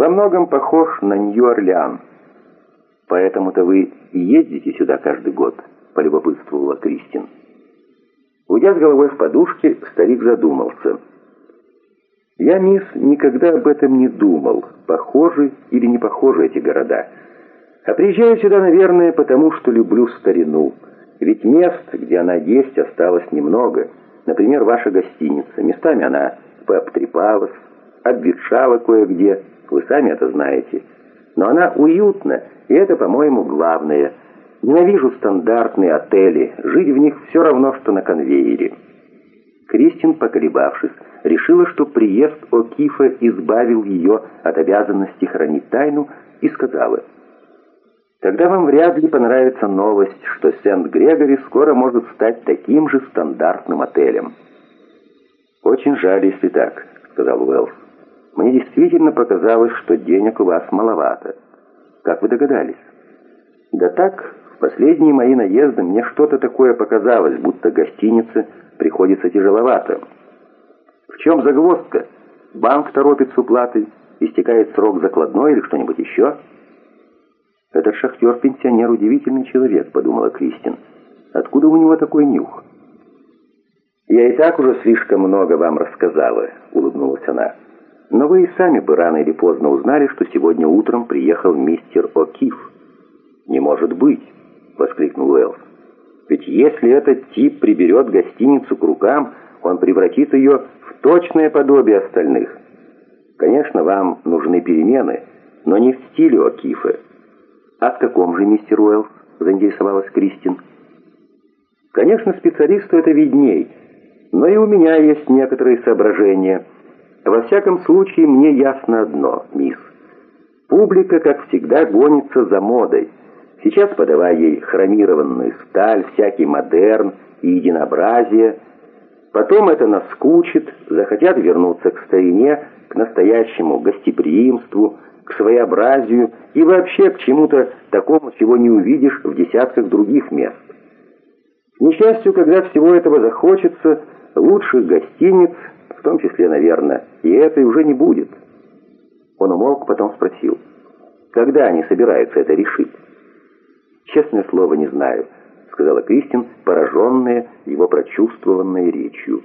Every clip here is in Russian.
во многом похож на Нью-Орлеан. Поэтому-то вы и ездите сюда каждый год, полюбопытствовала Кристин. Уйдя с головой в подушке, старик задумался. «Я, мисс, никогда об этом не думал, похожи или не похожи эти города. А приезжаю сюда, наверное, потому что люблю старину. Ведь мест, где она есть, осталось немного. Например, ваша гостиница. Местами она пообтрепалась, обветшала кое-где, вы сами это знаете. Но она уютна, и это, по-моему, главное. Ненавижу стандартные отели, жить в них все равно, что на конвейере». Кристин, поколебавшись, решила, что приезд О'Кифа избавил ее от обязанности хранить тайну, и сказала, «Тогда вам вряд ли понравится новость, что Сент-Грегори скоро может стать таким же стандартным отелем». «Очень жаль, если так», — сказал Уэллс. «Мне действительно показалось, что денег у вас маловато. Как вы догадались?» «Да так, в последние мои наезды мне что-то такое показалось, будто гостинице приходится тяжеловато». «В чем загвоздка? Банк торопит с уплатой, истекает срок закладной или что-нибудь еще?» «Этот шахтер-пенсионер удивительный человек», — подумала Кристин. «Откуда у него такой нюх?» «Я и так уже слишком много вам рассказала», — улыбнулась она. «Но вы и сами бы рано или поздно узнали, что сегодня утром приехал мистер О'Кив». «Не может быть!» — воскликнул Уэллс. «Ведь если этот тип приберет гостиницу к рукам, он превратит ее в точное подобие остальных. Конечно, вам нужны перемены, но не в стиле О'Кифа». «А в каком же, мистер Уэллс?» — заинтересовалась Кристин. «Конечно, специалисту это видней». Но и у меня есть некоторые соображения. Во всяком случае, мне ясно одно, мисс. Публика, как всегда, гонится за модой. Сейчас подавая ей хромированную сталь, всякий модерн и единообразие. Потом это наскучит, захотят вернуться к старине, к настоящему гостеприимству, к своеобразию и вообще к чему-то такому, чего не увидишь в десятках других мест. К несчастью, когда всего этого захочется, Лучших гостиниц, в том числе, наверное, и этой уже не будет. Он умолк, потом спросил, когда они собираются это решить? «Честное слово, не знаю», — сказала Кристин, пораженная его прочувствованной речью.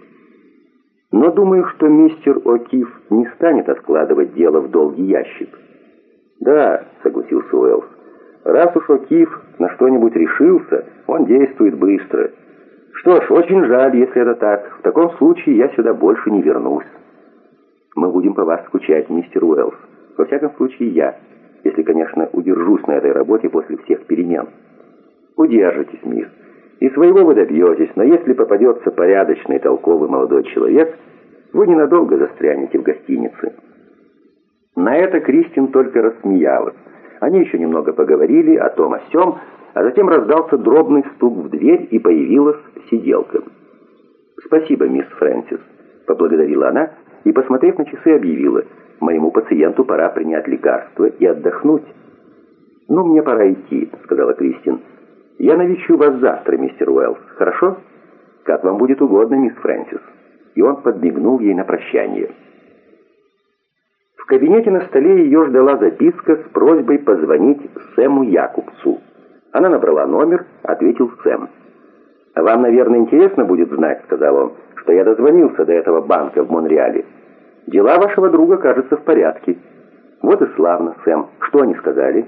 «Но думаю, что мистер О'Кив не станет откладывать дело в долгий ящик». «Да», — согласился Уэллс, — «раз уж О'Кив на что-нибудь решился, он действует быстро». Что ж, очень жаль, если это так. В таком случае я сюда больше не вернусь. Мы будем по вас скучать, мистер Уэллс. Во всяком случае, я. Если, конечно, удержусь на этой работе после всех перемен. Удержитесь, мисс. И своего вы добьетесь, но если попадется порядочный, толковый молодой человек, вы ненадолго застрянете в гостинице. На это Кристин только рассмеялась. Они еще немного поговорили о том о сём, а затем раздался дробный стук в дверь, и появилась сиделка. «Спасибо, мисс Фрэнсис», — поблагодарила она и, посмотрев на часы, объявила, «Моему пациенту пора принять лекарство и отдохнуть». «Ну, мне пора идти», — сказала Кристин. «Я навещу вас завтра, мистер Уэллс, хорошо?» «Как вам будет угодно, мисс Фрэнсис». И он подмигнул ей на прощание. В кабинете на столе ее ждала записка с просьбой позвонить Сэму Якубцу. Она набрала номер, ответил Сэм. «Вам, наверное, интересно будет знать, — сказал он, — что я дозвонился до этого банка в Монреале. Дела вашего друга, кажется, в порядке. Вот и славно, Сэм. Что они сказали?»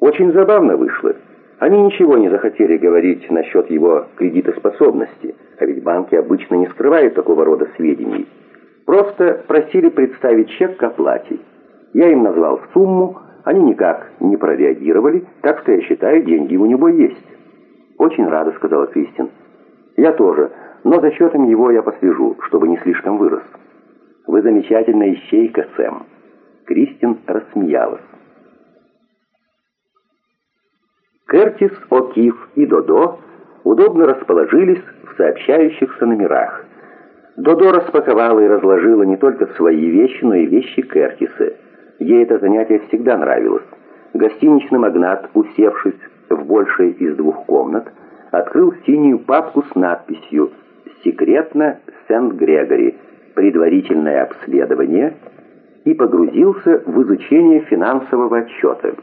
«Очень забавно вышло. Они ничего не захотели говорить насчет его кредитоспособности, а ведь банки обычно не скрывают такого рода сведений. Просто просили представить чек к оплате. Я им назвал сумму, они никак не прореагировали, так что я считаю, деньги у него есть». «Очень рада», — сказала Кристин. «Я тоже, но за счетом его я послежу, чтобы не слишком вырос». «Вы замечательная ищейка, Сэм». Кристин рассмеялась. Кертис, О'Кив и Додо удобно расположились в сообщающихся номерах. Додо распаковала и разложила не только свои вещи, но и вещи Кертиса. Ей это занятие всегда нравилось. Гостиничный магнат, усевшись в большей из двух комнат, открыл синюю папку с надписью «Секретно Сент-Грегори. Предварительное обследование». и погрузился в изучение финансового отчета.